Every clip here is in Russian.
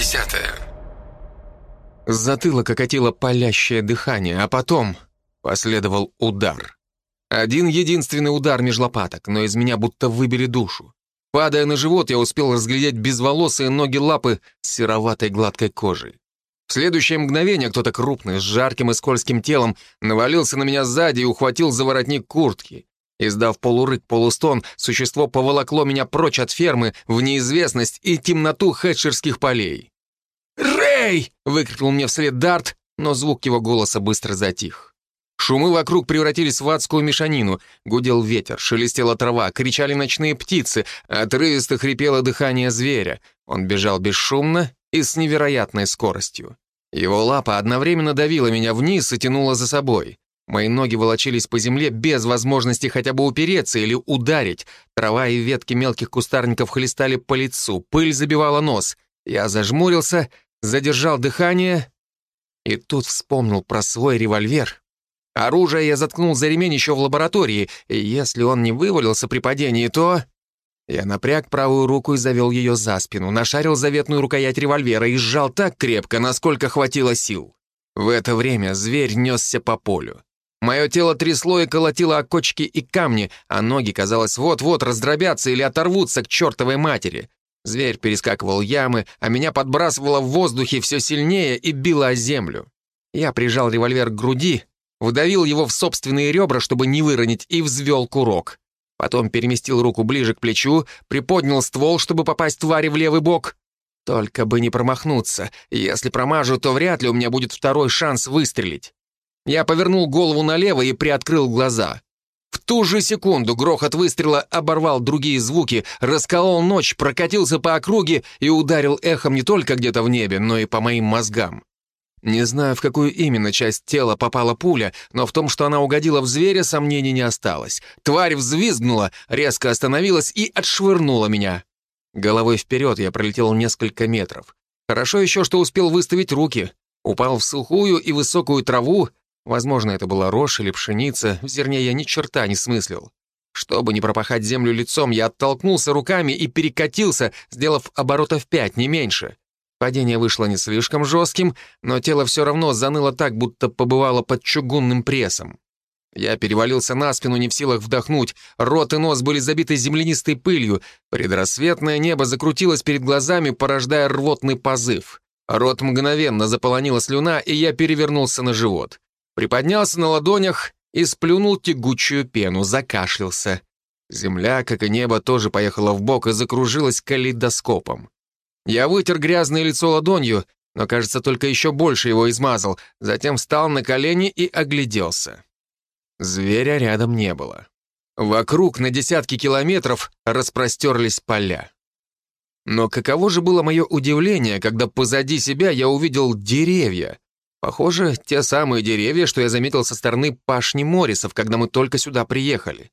десятая. С затылка катило палящее дыхание, а потом последовал удар. Один единственный удар меж лопаток, но из меня будто выбили душу. Падая на живот, я успел разглядеть безволосые ноги лапы с сероватой гладкой кожей. В следующее мгновение кто-то крупный, с жарким и скользким телом, навалился на меня сзади и ухватил за воротник куртки. Издав полурык, полустон, существо поволокло меня прочь от фермы в неизвестность и темноту хэтчерских полей. «Рэй!» — выкрикнул мне вслед Дарт, но звук его голоса быстро затих. Шумы вокруг превратились в адскую мешанину. Гудел ветер, шелестела трава, кричали ночные птицы, отрывисто хрипело дыхание зверя. Он бежал бесшумно и с невероятной скоростью. Его лапа одновременно давила меня вниз и тянула за собой. Мои ноги волочились по земле без возможности хотя бы упереться или ударить. Трава и ветки мелких кустарников хлестали по лицу, пыль забивала нос. Я зажмурился, задержал дыхание и тут вспомнил про свой револьвер Оружие я заткнул за ремень еще в лаборатории, и если он не вывалился при падении, то... Я напряг правую руку и завел ее за спину, нашарил заветную рукоять револьвера и сжал так крепко, насколько хватило сил. В это время зверь несся по полю. Мое тело трясло и колотило о кочки и камни, а ноги, казалось, вот-вот раздробятся или оторвутся к чертовой матери. Зверь перескакивал ямы, а меня подбрасывало в воздухе все сильнее и било о землю. Я прижал револьвер к груди, вдавил его в собственные ребра, чтобы не выронить, и взвел курок. Потом переместил руку ближе к плечу, приподнял ствол, чтобы попасть твари в левый бок. Только бы не промахнуться. Если промажу, то вряд ли у меня будет второй шанс выстрелить. Я повернул голову налево и приоткрыл глаза. В ту же секунду грохот выстрела оборвал другие звуки, расколол ночь, прокатился по округе и ударил эхом не только где-то в небе, но и по моим мозгам. Не знаю, в какую именно часть тела попала пуля, но в том, что она угодила в зверя, сомнений не осталось. Тварь взвизгнула, резко остановилась и отшвырнула меня. Головой вперед я пролетел несколько метров. Хорошо еще, что успел выставить руки. Упал в сухую и высокую траву. Возможно, это была рожь или пшеница, в зерне я ни черта не смыслил. Чтобы не пропахать землю лицом, я оттолкнулся руками и перекатился, сделав оборотов пять, не меньше. Падение вышло не слишком жестким, но тело все равно заныло так, будто побывало под чугунным прессом. Я перевалился на спину, не в силах вдохнуть. Рот и нос были забиты землянистой пылью. Предрассветное небо закрутилось перед глазами, порождая рвотный позыв. Рот мгновенно заполонила слюна, и я перевернулся на живот. Приподнялся на ладонях и сплюнул тягучую пену, закашлялся. Земля, как и небо, тоже поехала в бок и закружилась калейдоскопом. Я вытер грязное лицо ладонью, но, кажется, только еще больше его измазал, затем встал на колени и огляделся. Зверя рядом не было. Вокруг на десятки километров распростерлись поля. Но каково же было мое удивление, когда позади себя я увидел деревья. Похоже, те самые деревья, что я заметил со стороны пашни Морисов, когда мы только сюда приехали.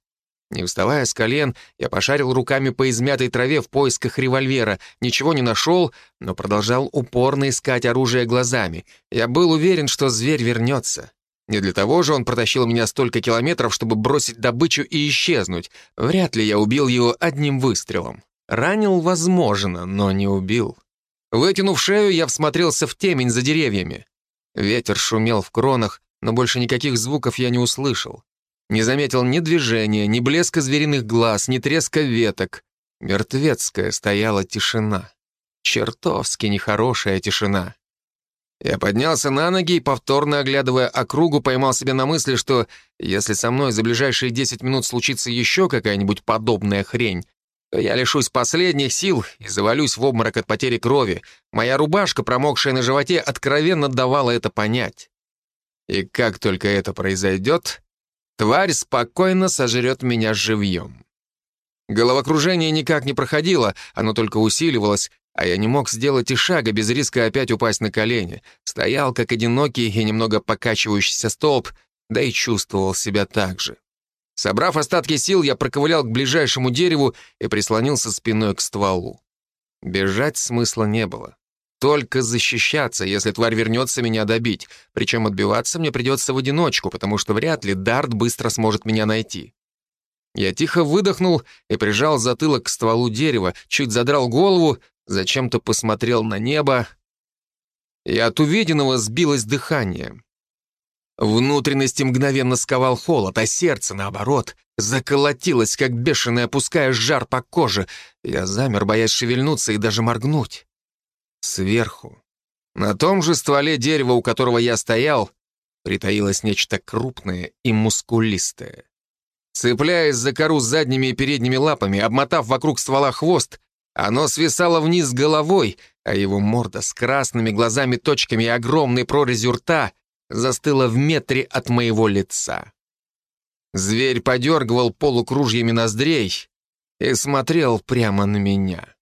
Не вставая с колен, я пошарил руками по измятой траве в поисках револьвера. Ничего не нашел, но продолжал упорно искать оружие глазами. Я был уверен, что зверь вернется. Не для того же он протащил меня столько километров, чтобы бросить добычу и исчезнуть. Вряд ли я убил его одним выстрелом. Ранил, возможно, но не убил. Вытянув шею, я всмотрелся в темень за деревьями. Ветер шумел в кронах, но больше никаких звуков я не услышал. Не заметил ни движения, ни блеска звериных глаз, ни треска веток. Мертвецкая стояла тишина. Чертовски нехорошая тишина. Я поднялся на ноги и, повторно оглядывая округу, поймал себя на мысли, что если со мной за ближайшие 10 минут случится еще какая-нибудь подобная хрень, то я лишусь последних сил и завалюсь в обморок от потери крови. Моя рубашка, промокшая на животе, откровенно давала это понять. И как только это произойдет, Тварь спокойно сожрет меня живьем. Головокружение никак не проходило, оно только усиливалось, а я не мог сделать и шага без риска опять упасть на колени. Стоял, как одинокий и немного покачивающийся столб, да и чувствовал себя так же. Собрав остатки сил, я проковылял к ближайшему дереву и прислонился спиной к стволу. Бежать смысла не было. Только защищаться, если тварь вернется меня добить. Причем отбиваться мне придется в одиночку, потому что вряд ли Дарт быстро сможет меня найти. Я тихо выдохнул и прижал затылок к стволу дерева, чуть задрал голову, зачем-то посмотрел на небо, и от увиденного сбилось дыхание. Внутренности мгновенно сковал холод, а сердце, наоборот, заколотилось, как бешеное, опуская жар по коже. Я замер, боясь шевельнуться и даже моргнуть. Сверху, на том же стволе дерева, у которого я стоял, притаилось нечто крупное и мускулистое. Цепляясь за кору задними и передними лапами, обмотав вокруг ствола хвост, оно свисало вниз головой, а его морда с красными глазами-точками и огромной прорезью рта застыла в метре от моего лица. Зверь подергивал полукружьями ноздрей и смотрел прямо на меня.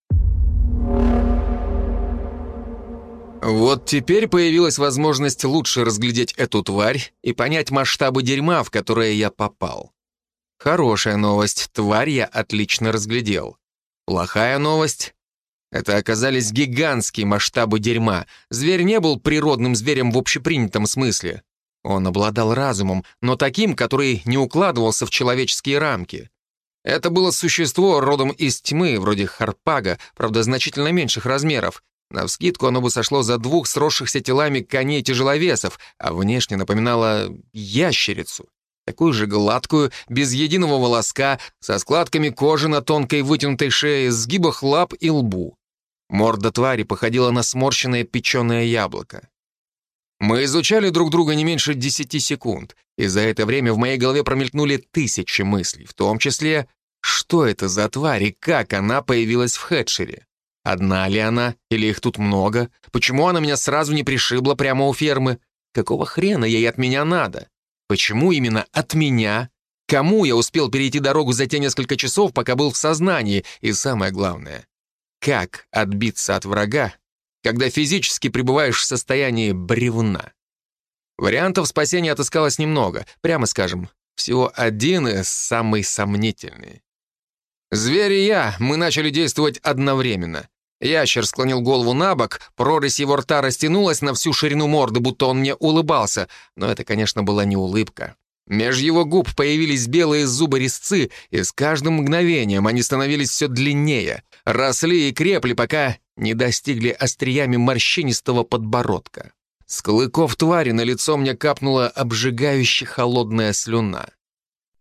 Вот теперь появилась возможность лучше разглядеть эту тварь и понять масштабы дерьма, в которое я попал. Хорошая новость, тварь я отлично разглядел. Плохая новость — это оказались гигантские масштабы дерьма. Зверь не был природным зверем в общепринятом смысле. Он обладал разумом, но таким, который не укладывался в человеческие рамки. Это было существо родом из тьмы, вроде Харпага, правда, значительно меньших размеров. Навскидку оно бы сошло за двух сросшихся телами коней-тяжеловесов, а внешне напоминало ящерицу. Такую же гладкую, без единого волоска, со складками кожи на тонкой вытянутой шее, сгибах лап и лбу. Морда твари походила на сморщенное печеное яблоко. Мы изучали друг друга не меньше десяти секунд, и за это время в моей голове промелькнули тысячи мыслей, в том числе, что это за тварь и как она появилась в Хедшере. Одна ли она, или их тут много? Почему она меня сразу не пришибла прямо у фермы? Какого хрена ей от меня надо? Почему именно от меня? Кому я успел перейти дорогу за те несколько часов, пока был в сознании? И самое главное, как отбиться от врага, когда физически пребываешь в состоянии бревна? Вариантов спасения отыскалось немного, прямо скажем, всего один и самый сомнительный. Зверь и я, мы начали действовать одновременно. Ящер склонил голову на бок, прорезь его рта растянулась на всю ширину морды, будто он мне улыбался, но это, конечно, была не улыбка. Меж его губ появились белые зубы-резцы, и с каждым мгновением они становились все длиннее, росли и крепли, пока не достигли остриями морщинистого подбородка. С клыков твари на лицо мне капнула обжигающая холодная слюна.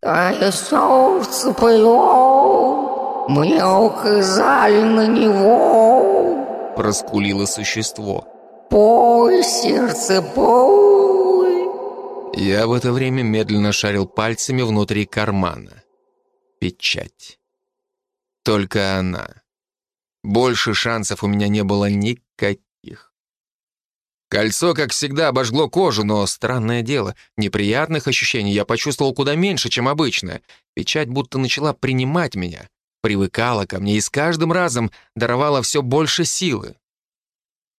«Твое солнце плывет!» «Мне указали на него!» Проскулило существо. «Пой, сердце, пой!» Я в это время медленно шарил пальцами внутри кармана. Печать. Только она. Больше шансов у меня не было никаких. Кольцо, как всегда, обожгло кожу, но странное дело, неприятных ощущений я почувствовал куда меньше, чем обычно. Печать будто начала принимать меня привыкала ко мне и с каждым разом даровала все больше силы.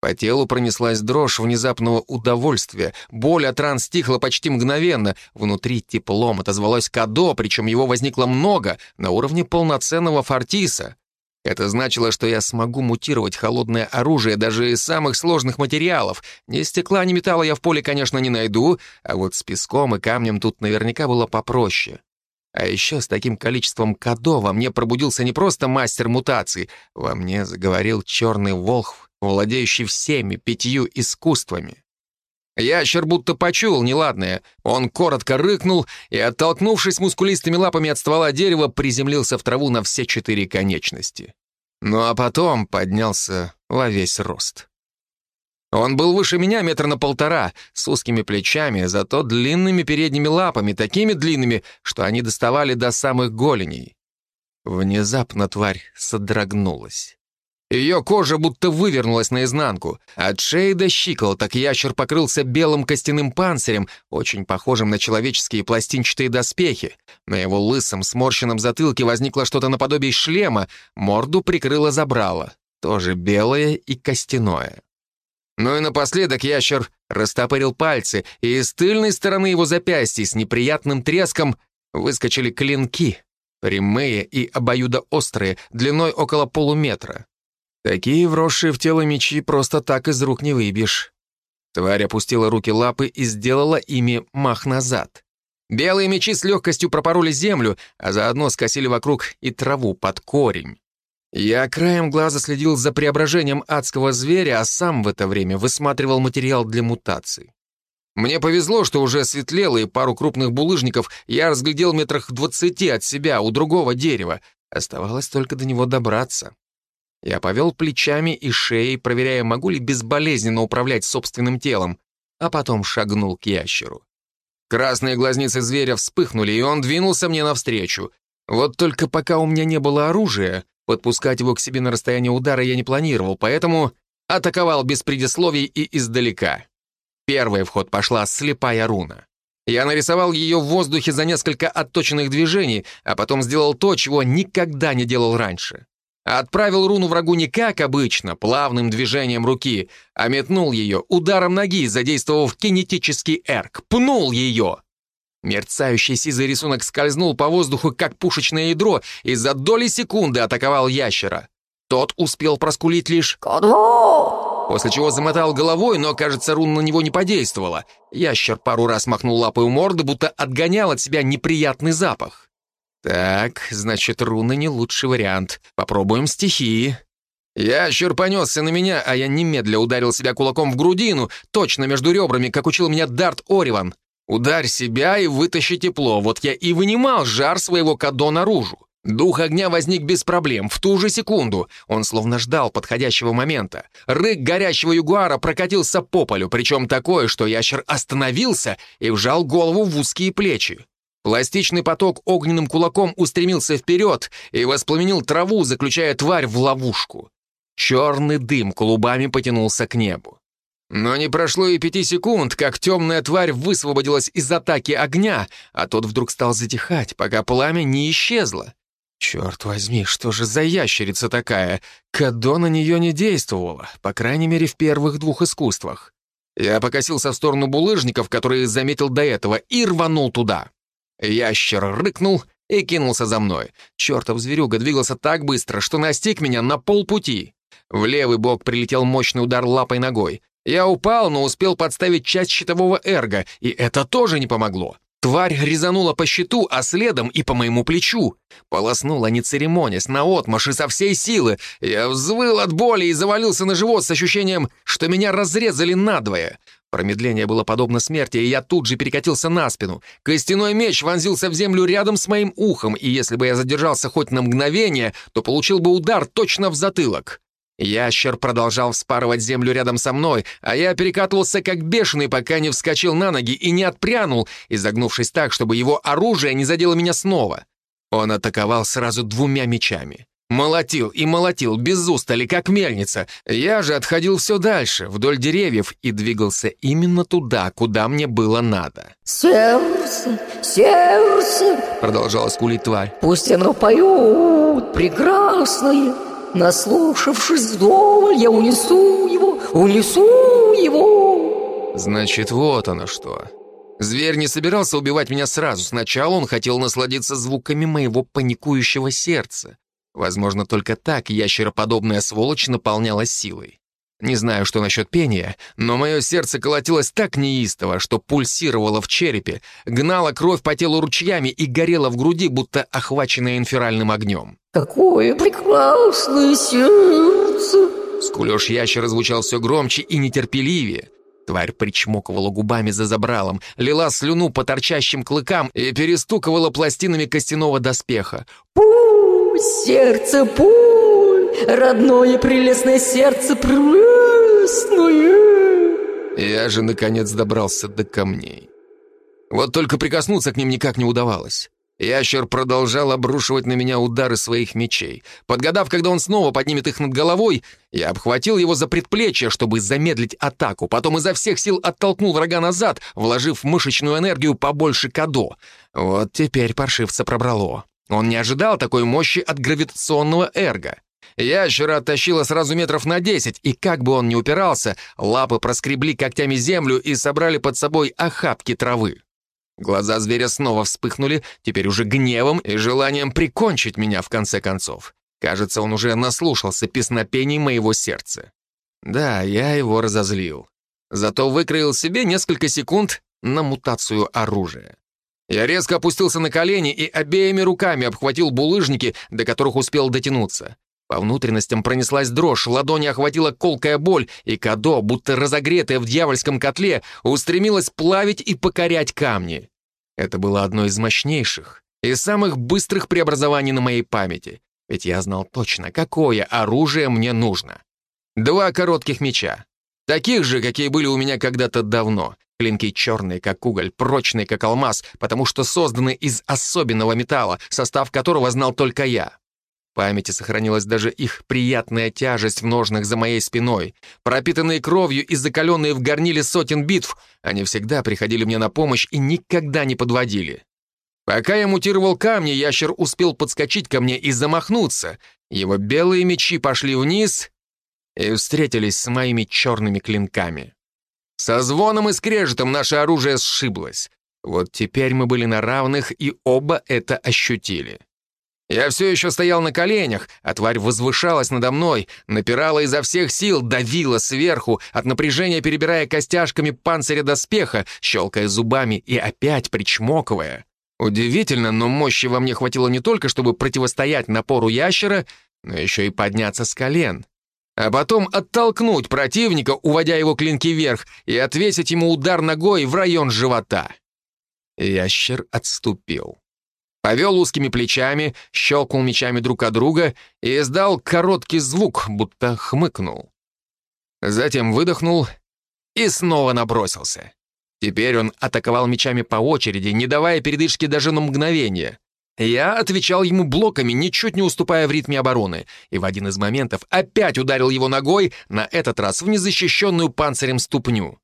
По телу пронеслась дрожь внезапного удовольствия, боль от ран стихла почти мгновенно, внутри теплом отозвалось кадо, причем его возникло много, на уровне полноценного фортиса. Это значило, что я смогу мутировать холодное оружие даже из самых сложных материалов. Ни стекла, ни металла я в поле, конечно, не найду, а вот с песком и камнем тут наверняка было попроще. А еще с таким количеством кадо во мне пробудился не просто мастер мутаций, во мне заговорил черный волхв, владеющий всеми пятью искусствами. Ящер будто почуял неладное. Он коротко рыкнул и, оттолкнувшись мускулистыми лапами от ствола дерева, приземлился в траву на все четыре конечности. Ну а потом поднялся во весь рост. Он был выше меня метра на полтора, с узкими плечами, зато длинными передними лапами, такими длинными, что они доставали до самых голеней. Внезапно тварь содрогнулась. Ее кожа будто вывернулась наизнанку. От шеи до щиколоток ящер покрылся белым костяным панцирем, очень похожим на человеческие пластинчатые доспехи. На его лысом, сморщенном затылке возникло что-то наподобие шлема, морду прикрыло забрало, тоже белое и костяное. Ну и напоследок ящер растопырил пальцы, и из тыльной стороны его запястья с неприятным треском выскочили клинки, прямые и обоюдоострые, длиной около полуметра. Такие вросшие в тело мечи просто так из рук не выбьешь. Тварь опустила руки лапы и сделала ими мах назад. Белые мечи с легкостью пропороли землю, а заодно скосили вокруг и траву под корень. Я краем глаза следил за преображением адского зверя, а сам в это время высматривал материал для мутаций. Мне повезло, что уже светлело, и пару крупных булыжников я разглядел метрах в двадцати от себя, у другого дерева. Оставалось только до него добраться. Я повел плечами и шеей, проверяя, могу ли безболезненно управлять собственным телом, а потом шагнул к ящеру. Красные глазницы зверя вспыхнули, и он двинулся мне навстречу. Вот только пока у меня не было оружия, подпускать его к себе на расстояние удара я не планировал, поэтому атаковал без предисловий и издалека. Первой в ход пошла слепая руна. Я нарисовал ее в воздухе за несколько отточенных движений, а потом сделал то, чего никогда не делал раньше. Отправил руну врагу не как обычно, плавным движением руки, а метнул ее ударом ноги, задействовав кинетический эрк. Пнул ее! Мерцающий сизый рисунок скользнул по воздуху, как пушечное ядро, и за доли секунды атаковал ящера. Тот успел проскулить лишь Кодво! после чего замотал головой, но, кажется, рун на него не подействовала. Ящер пару раз махнул лапой у морды, будто отгонял от себя неприятный запах. Так, значит, руны не лучший вариант. Попробуем стихии. Ящер понесся на меня, а я немедля ударил себя кулаком в грудину, точно между ребрами, как учил меня Дарт Ориван. Ударь себя и вытащи тепло. Вот я и вынимал жар своего кадо наружу. Дух огня возник без проблем, в ту же секунду. Он словно ждал подходящего момента. Рык горящего ягуара прокатился по полю, причем такое, что ящер остановился и вжал голову в узкие плечи. Пластичный поток огненным кулаком устремился вперед и воспламенил траву, заключая тварь в ловушку. Черный дым клубами потянулся к небу. Но не прошло и пяти секунд, как темная тварь высвободилась из атаки огня, а тот вдруг стал затихать, пока пламя не исчезло. Черт возьми, что же за ящерица такая? Кадо на нее не действовала, по крайней мере, в первых двух искусствах. Я покосился в сторону булыжников, которые заметил до этого, и рванул туда. Ящер рыкнул и кинулся за мной. Чертов зверюга двигался так быстро, что настиг меня на полпути. В левый бок прилетел мощный удар лапой ногой. Я упал, но успел подставить часть щитового эрга, и это тоже не помогло. Тварь резанула по щиту, а следом и по моему плечу. Полоснула, не церемонясь, наотмашь и со всей силы. Я взвыл от боли и завалился на живот с ощущением, что меня разрезали надвое. Промедление было подобно смерти, и я тут же перекатился на спину. Костяной меч вонзился в землю рядом с моим ухом, и если бы я задержался хоть на мгновение, то получил бы удар точно в затылок. Ящер продолжал вспарывать землю рядом со мной, а я перекатывался как бешеный, пока не вскочил на ноги и не отпрянул, изогнувшись так, чтобы его оружие не задело меня снова. Он атаковал сразу двумя мечами. Молотил и молотил без устали, как мельница. Я же отходил все дальше, вдоль деревьев, и двигался именно туда, куда мне было надо. Сердце, сердце, Продолжала скулить тварь. пусть оно поет прекрасное. Наслушавшись вдоволь, я унесу его, унесу его. Значит, вот оно что. Зверь не собирался убивать меня сразу. Сначала он хотел насладиться звуками моего паникующего сердца. Возможно, только так ящероподобная сволочь наполнялась силой. Не знаю, что насчет пения, но мое сердце колотилось так неистово, что пульсировало в черепе, гнало кровь по телу ручьями и горело в груди, будто охваченное инферальным огнем. Какое прекрасное сердце. Скулёж ящера звучал все громче и нетерпеливее. Тварь причмокивала губами за забралом, лила слюну по торчащим клыкам и перестуковала пластинами костяного доспеха. Пусть сердце, пусть родное прелестное сердце прелестное. Я же, наконец, добрался до камней. Вот только прикоснуться к ним никак не удавалось. Ящер продолжал обрушивать на меня удары своих мечей. Подгадав, когда он снова поднимет их над головой, я обхватил его за предплечье, чтобы замедлить атаку, потом изо всех сил оттолкнул врага назад, вложив мышечную энергию побольше кадо. Вот теперь паршивца пробрало. Он не ожидал такой мощи от гравитационного эрга. Ящера оттащило сразу метров на десять, и как бы он ни упирался, лапы проскребли когтями землю и собрали под собой охапки травы. Глаза зверя снова вспыхнули, теперь уже гневом и желанием прикончить меня в конце концов. Кажется, он уже наслушался песнопений моего сердца. Да, я его разозлил. Зато выкроил себе несколько секунд на мутацию оружия. Я резко опустился на колени и обеими руками обхватил булыжники, до которых успел дотянуться. По внутренностям пронеслась дрожь, ладони охватила колкая боль, и Кадо, будто разогретая в дьявольском котле, устремилась плавить и покорять камни. Это было одно из мощнейших и самых быстрых преобразований на моей памяти, ведь я знал точно, какое оружие мне нужно. Два коротких меча. Таких же, какие были у меня когда-то давно. Клинки черные, как уголь, прочные, как алмаз, потому что созданы из особенного металла, состав которого знал только я памяти сохранилась даже их приятная тяжесть в ножнах за моей спиной. Пропитанные кровью и закаленные в горниле сотен битв, они всегда приходили мне на помощь и никогда не подводили. Пока я мутировал камни, ящер успел подскочить ко мне и замахнуться. Его белые мечи пошли вниз и встретились с моими черными клинками. Со звоном и скрежетом наше оружие сшиблось. Вот теперь мы были на равных, и оба это ощутили. Я все еще стоял на коленях, а тварь возвышалась надо мной, напирала изо всех сил, давила сверху, от напряжения перебирая костяшками панциря доспеха, щелкая зубами и опять причмокивая. Удивительно, но мощи во мне хватило не только, чтобы противостоять напору ящера, но еще и подняться с колен. А потом оттолкнуть противника, уводя его клинки вверх, и отвесить ему удар ногой в район живота. Ящер отступил повел узкими плечами, щелкнул мечами друг от друга и издал короткий звук, будто хмыкнул. Затем выдохнул и снова набросился. Теперь он атаковал мечами по очереди, не давая передышки даже на мгновение. Я отвечал ему блоками, ничуть не уступая в ритме обороны, и в один из моментов опять ударил его ногой, на этот раз в незащищенную панцирем ступню.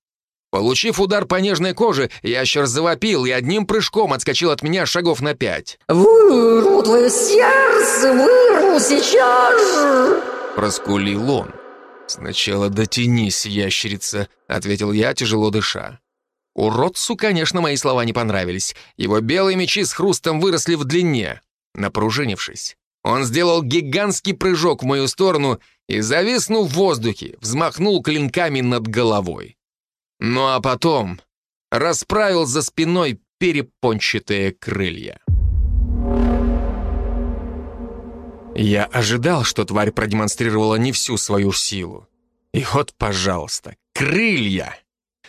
Получив удар по нежной коже, ящер завопил и одним прыжком отскочил от меня шагов на пять. «Вырву твое сердце, вырву сейчас же!» Проскулил он. «Сначала дотянись, ящерица», — ответил я, тяжело дыша. Уродцу, конечно, мои слова не понравились. Его белые мечи с хрустом выросли в длине. Напружинившись, он сделал гигантский прыжок в мою сторону и, зависнув в воздухе, взмахнул клинками над головой. Ну а потом расправил за спиной перепончатые крылья. Я ожидал, что тварь продемонстрировала не всю свою силу. И вот, пожалуйста, крылья!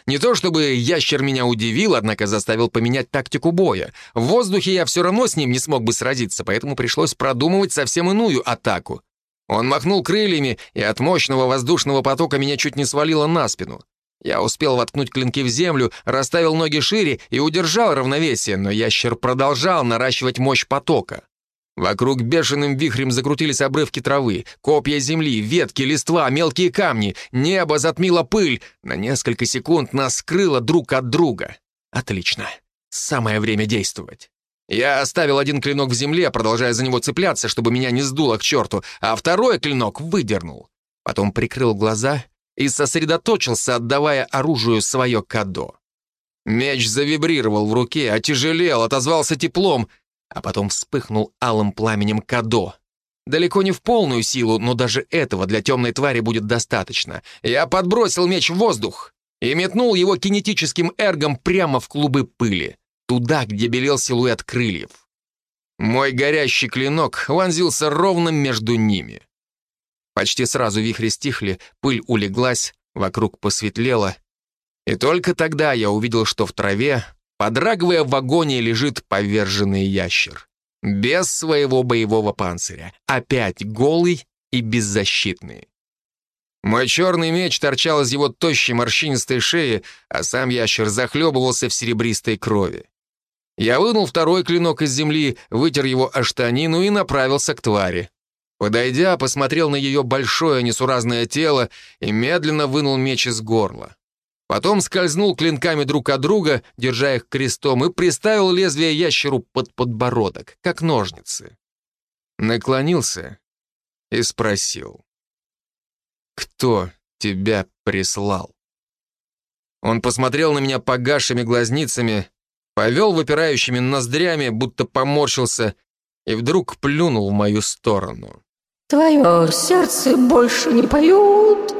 Не то чтобы ящер меня удивил, однако заставил поменять тактику боя. В воздухе я все равно с ним не смог бы сразиться, поэтому пришлось продумывать совсем иную атаку. Он махнул крыльями, и от мощного воздушного потока меня чуть не свалило на спину. Я успел воткнуть клинки в землю, расставил ноги шире и удержал равновесие, но ящер продолжал наращивать мощь потока. Вокруг бешеным вихрем закрутились обрывки травы, копья земли, ветки, листва, мелкие камни. Небо затмило пыль. На несколько секунд нас скрыло друг от друга. Отлично. Самое время действовать. Я оставил один клинок в земле, продолжая за него цепляться, чтобы меня не сдуло к черту, а второй клинок выдернул. Потом прикрыл глаза и сосредоточился, отдавая оружию свое кадо. Меч завибрировал в руке, отяжелел, отозвался теплом, а потом вспыхнул алым пламенем кадо. Далеко не в полную силу, но даже этого для темной твари будет достаточно. Я подбросил меч в воздух и метнул его кинетическим эргом прямо в клубы пыли, туда, где белел силуэт крыльев. Мой горящий клинок вонзился ровно между ними. Почти сразу вихри стихли, пыль улеглась, вокруг посветлело. И только тогда я увидел, что в траве, подрагивая в агонии, лежит поверженный ящер. Без своего боевого панциря. Опять голый и беззащитный. Мой черный меч торчал из его тощей морщинистой шеи, а сам ящер захлебывался в серебристой крови. Я вынул второй клинок из земли, вытер его о штанину и направился к твари. Подойдя, посмотрел на ее большое несуразное тело и медленно вынул меч из горла. Потом скользнул клинками друг от друга, держа их крестом, и приставил лезвие ящеру под подбородок, как ножницы. Наклонился и спросил. «Кто тебя прислал?» Он посмотрел на меня погасшими глазницами, повел выпирающими ноздрями, будто поморщился, и вдруг плюнул в мою сторону. Твое сердце больше не поет.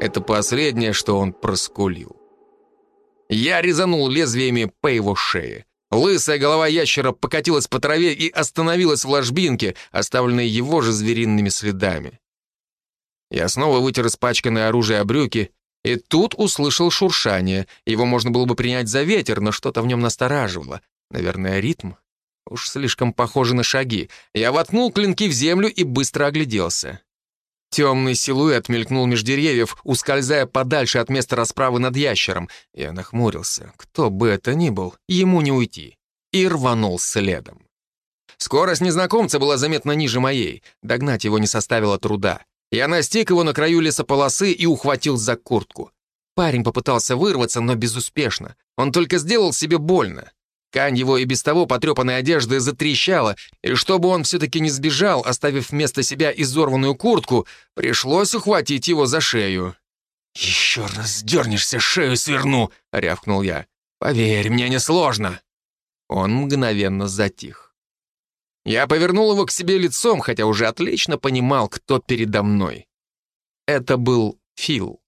Это последнее, что он проскулил. Я резанул лезвиями по его шее. Лысая голова ящера покатилась по траве и остановилась в ложбинке, оставленной его же звериными следами. Я снова вытер испачканное оружие о брюки, и тут услышал шуршание. Его можно было бы принять за ветер, но что-то в нем настораживало. Наверное, ритм. Уж слишком похоже на шаги. Я воткнул клинки в землю и быстро огляделся. Темный силуэт мелькнул меж деревьев, ускользая подальше от места расправы над ящером. Я нахмурился. Кто бы это ни был, ему не уйти. И рванул следом. Скорость незнакомца была заметно ниже моей. Догнать его не составило труда. Я настиг его на краю лесополосы и ухватил за куртку. Парень попытался вырваться, но безуспешно. Он только сделал себе больно. Ткань его и без того потрепанной одежды затрещала, и чтобы он все-таки не сбежал, оставив вместо себя изорванную куртку, пришлось ухватить его за шею. «Еще раз дернешься, шею сверну!» — рявкнул я. «Поверь, мне несложно!» Он мгновенно затих. Я повернул его к себе лицом, хотя уже отлично понимал, кто передо мной. Это был Фил.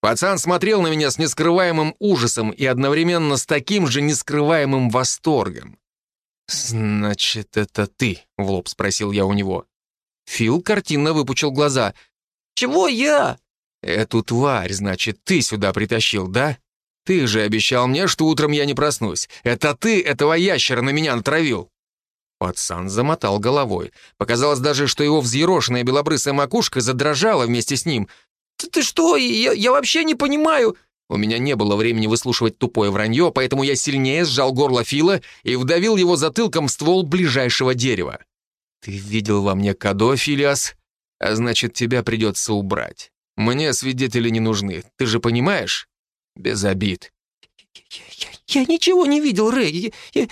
Пацан смотрел на меня с нескрываемым ужасом и одновременно с таким же нескрываемым восторгом. «Значит, это ты?» — в лоб спросил я у него. Фил картинно выпучил глаза. «Чего я?» «Эту тварь, значит, ты сюда притащил, да? Ты же обещал мне, что утром я не проснусь. Это ты этого ящера на меня натравил!» Пацан замотал головой. Показалось даже, что его взъерошенная белобрысая макушка задрожала вместе с ним. «Ты, ты что? Я, я вообще не понимаю!» У меня не было времени выслушивать тупое вранье, поэтому я сильнее сжал горло Фила и вдавил его затылком в ствол ближайшего дерева. «Ты видел во мне Кадо, Филиас? А значит, тебя придется убрать. Мне свидетели не нужны, ты же понимаешь? Без обид». «Я, я, я ничего не видел, Рэй. Я, я,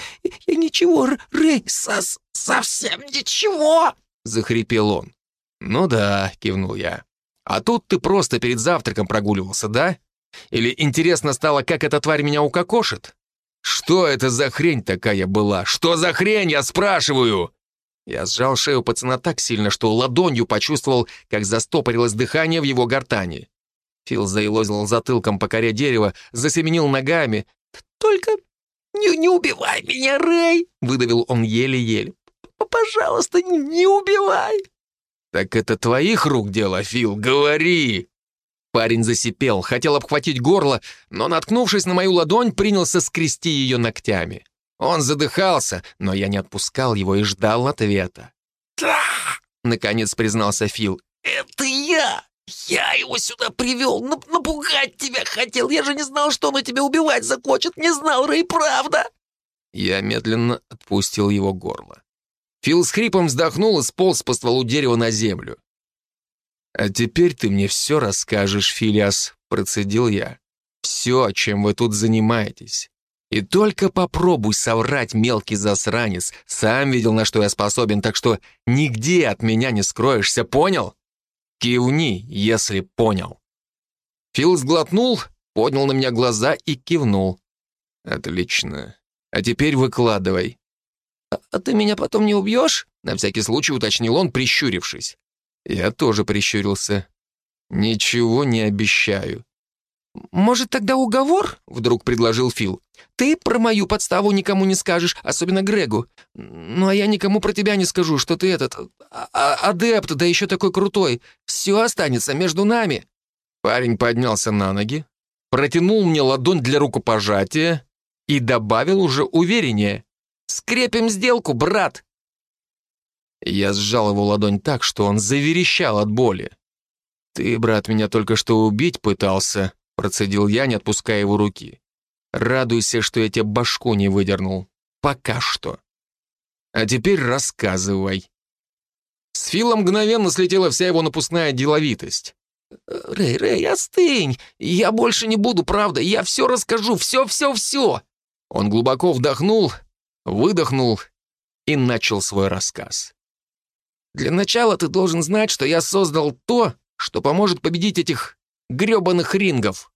я ничего, Рэй, со, совсем ничего!» — захрипел он. «Ну да», — кивнул я. А тут ты просто перед завтраком прогуливался, да? Или интересно стало, как эта тварь меня укокошит? Что это за хрень такая была? Что за хрень, я спрашиваю?» Я сжал шею пацана так сильно, что ладонью почувствовал, как застопорилось дыхание в его гортани. Фил заилозил затылком по коре дерева, засеменил ногами. «Только не, не убивай меня, Рэй!» — выдавил он еле-еле. «Пожалуйста, не убивай!» «Так это твоих рук дело, Фил, говори!» Парень засипел, хотел обхватить горло, но, наткнувшись на мою ладонь, принялся скрести ее ногтями. Он задыхался, но я не отпускал его и ждал ответа. «Да!» — наконец признался Фил. «Это я! Я его сюда привел, напугать тебя хотел! Я же не знал, что он тебя убивать захочет! Не знал, Рэй, правда!» Я медленно отпустил его горло. Фил с хрипом вздохнул и сполз по стволу дерева на землю. «А теперь ты мне все расскажешь, Филиас», — процедил я. «Все, чем вы тут занимаетесь. И только попробуй соврать, мелкий засранец. Сам видел, на что я способен, так что нигде от меня не скроешься, понял? Кивни, если понял». Фил сглотнул, поднял на меня глаза и кивнул. «Отлично. А теперь выкладывай. «А, а ты меня потом не убьешь?» — на всякий случай уточнил он, прищурившись. Я тоже прищурился. «Ничего не обещаю». «Может, тогда уговор?» — вдруг предложил Фил. «Ты про мою подставу никому не скажешь, особенно Грегу. Ну, а я никому про тебя не скажу, что ты этот... А, а, адепт, да еще такой крутой. Все останется между нами». Парень поднялся на ноги, протянул мне ладонь для рукопожатия и добавил уже увереннее. Скрепим сделку, брат!» Я сжал его ладонь так, что он заверещал от боли. «Ты, брат, меня только что убить пытался», — процедил я, не отпуская его руки. «Радуйся, что я тебе башку не выдернул. Пока что. А теперь рассказывай». С Фила мгновенно слетела вся его напускная деловитость. «Рэй, Рэй, остынь! Я больше не буду, правда, я все расскажу, все-все-все!» Он глубоко вдохнул выдохнул и начал свой рассказ. «Для начала ты должен знать, что я создал то, что поможет победить этих грёбаных рингов».